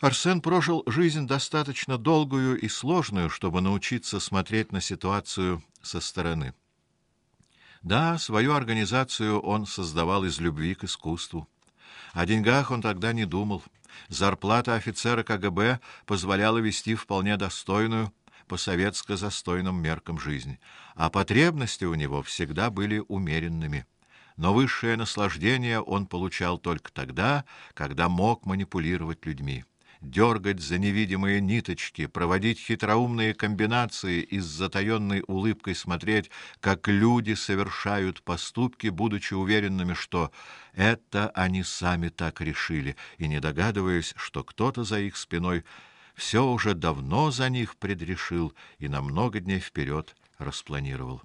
Арсен прожил жизнь достаточно долгую и сложную, чтобы научиться смотреть на ситуацию со стороны. Да, свою организацию он создавал из любви к искусству. О деньгах он тогда не думал. Зарплата офицера КГБ позволяла вести вполне достойную по советско-застойным меркам жизнь, а потребности у него всегда были умеренными. Но высшее наслаждение он получал только тогда, когда мог манипулировать людьми дергать за невидимые ниточки, проводить хитроумные комбинации и с затаённой улыбкой смотреть, как люди совершают поступки, будучи уверенными, что это они сами так решили, и не догадываясь, что кто-то за их спиной все уже давно за них предрешил и на много дней вперед распланировал.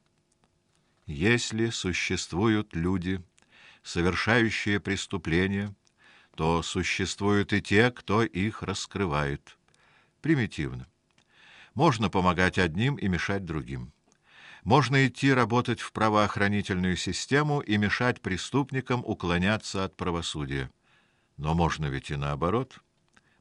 Если существуют люди, совершающие преступления, то существуют и те, кто их раскрывает. Примитивно. Можно помогать одним и мешать другим. Можно идти работать в правоохранительную систему и мешать преступникам уклоняться от правосудия. Но можно ведь и наоборот.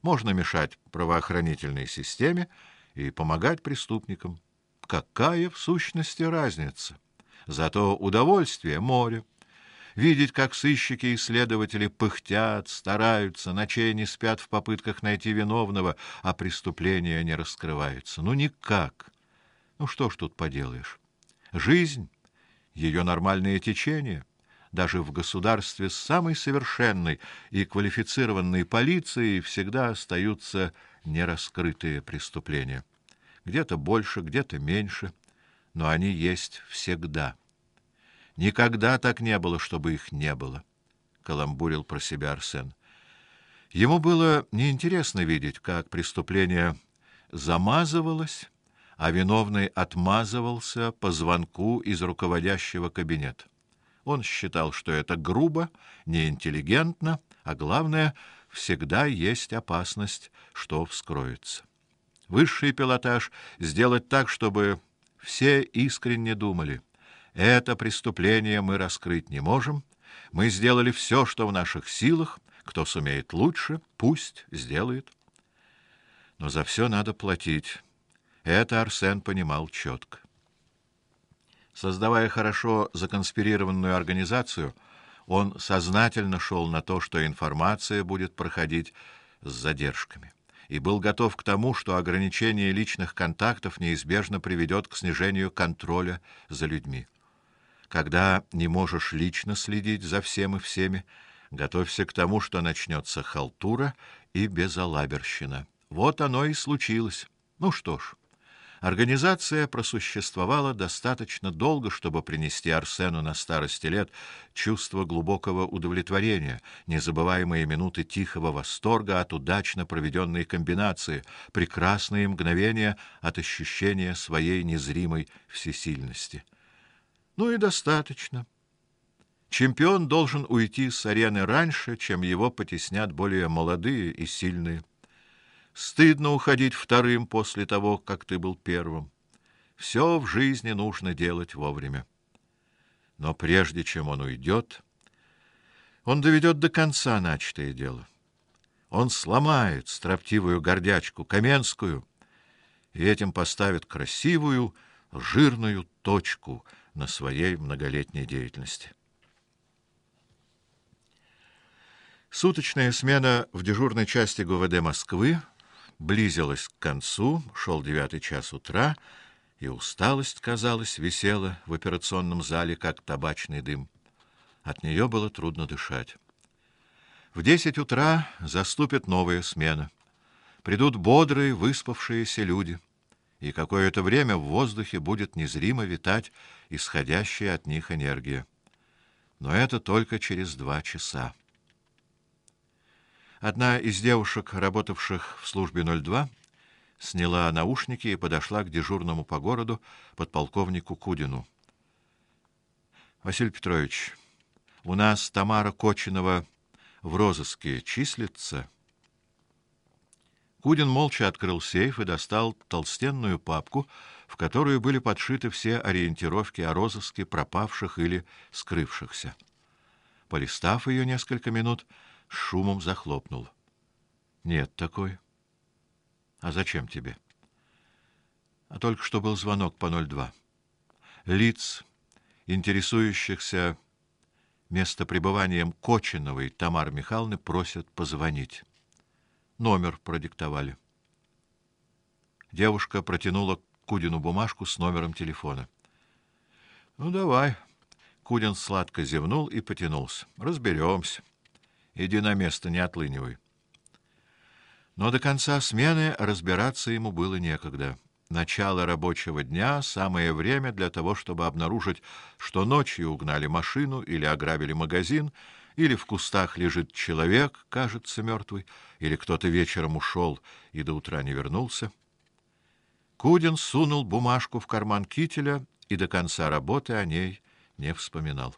Можно мешать правоохранительной системе и помогать преступникам. Какая в сущности разница? Зато удовольствие море видеть, как сыщики и следователи пыхтят, стараются, ночей не спят в попытках найти виновного, а преступления не раскрываются. Ну никак. Ну что ж тут поделаешь? Жизнь, ее нормальное течение, даже в государстве с самой совершенной и квалифицированной полицией всегда остаются нераскрытые преступления. Где-то больше, где-то меньше, но они есть всегда. Никогда так не было, чтобы их не было, каламбурил про себя Арсен. Ему было неинтересно видеть, как преступление замазывалось, а виновный отмазывался по звонку из руководящего кабинета. Он считал, что это грубо, неинтеллигентно, а главное, всегда есть опасность, что вскроется. Высший пилотаж сделать так, чтобы все искренне думали: это преступление мы раскрыть не можем. Мы сделали все, что в наших силах. Кто сумеет лучше, пусть сделает. Но за все надо платить. Это Арсен понимал четко. Создавая хорошо законспирированную организацию, он сознательно шел на то, что информация будет проходить с задержками, и был готов к тому, что ограничение личных контактов неизбежно приведет к снижению контроля за людьми. Когда не можешь лично следить за всем и всеми, готовься к тому, что начнется халтура и безалаберщина. Вот оно и случилось. Ну что ж, организация просуществовала достаточно долго, чтобы принести Арсену на старости лет чувство глубокого удовлетворения, незабываемые минуты тихого восторга от удачно проведенной комбинации, прекрасные мгновения от ощущения своей незримой всесильности. Ну и достаточно. Чемпион должен уйти с арены раньше, чем его потеснят более молодые и сильные. Стыдно уходить вторым после того, как ты был первым. Все в жизни нужно делать вовремя. Но прежде чем он уйдет, он доведет до конца начатое дело. Он сломает строптивую гордячку Каменскую и этим поставит красивую, жирную точку на своей многолетней деятельности. Суточная смена в дежурной части ГУВД Москвы близилась к концу, шел девятый час утра, и усталость, казалось, висела в операционном зале, как табачный дым. От нее было трудно дышать. В десять утра заступит новая смена. Придут бодрые, выспавшиеся люди и какое-то время в воздухе будет незримо витать исходящая от них энергия. Но это только через два часа. Одна из девушек, работавших в службе 02, сняла наушники и подошла к дежурному по городу подполковнику Кудину. Василий Петрович, у нас Тамара Кочинова в розыске числится. Кудин молча открыл сейф и достал толстенную папку, в которую были подшиты все ориентировки о розыске пропавших или скрывшихся. Полистав ее несколько минут, с шумом захлопнул. Нет такой. А зачем тебе? А только что был звонок по 02. Лиц, интересующихся местопребыванием Кочиновой Тамары Михайловны, просят позвонить. Номер продиктовали. Девушка протянула Кудину бумажку с номером телефона. Ну давай. Кудин сладко зевнул и потянулся. Разберемся. Иди на место, не отлынивай. Но до конца смены разбираться ему было некогда. Начало рабочего дня самое время для того, чтобы обнаружить, что ночью угнали машину или ограбили магазин, или в кустах лежит человек, кажется мертвый, или кто-то вечером ушел и до утра не вернулся. Кудин сунул бумажку в карман кителя и до конца работы о ней не вспоминал.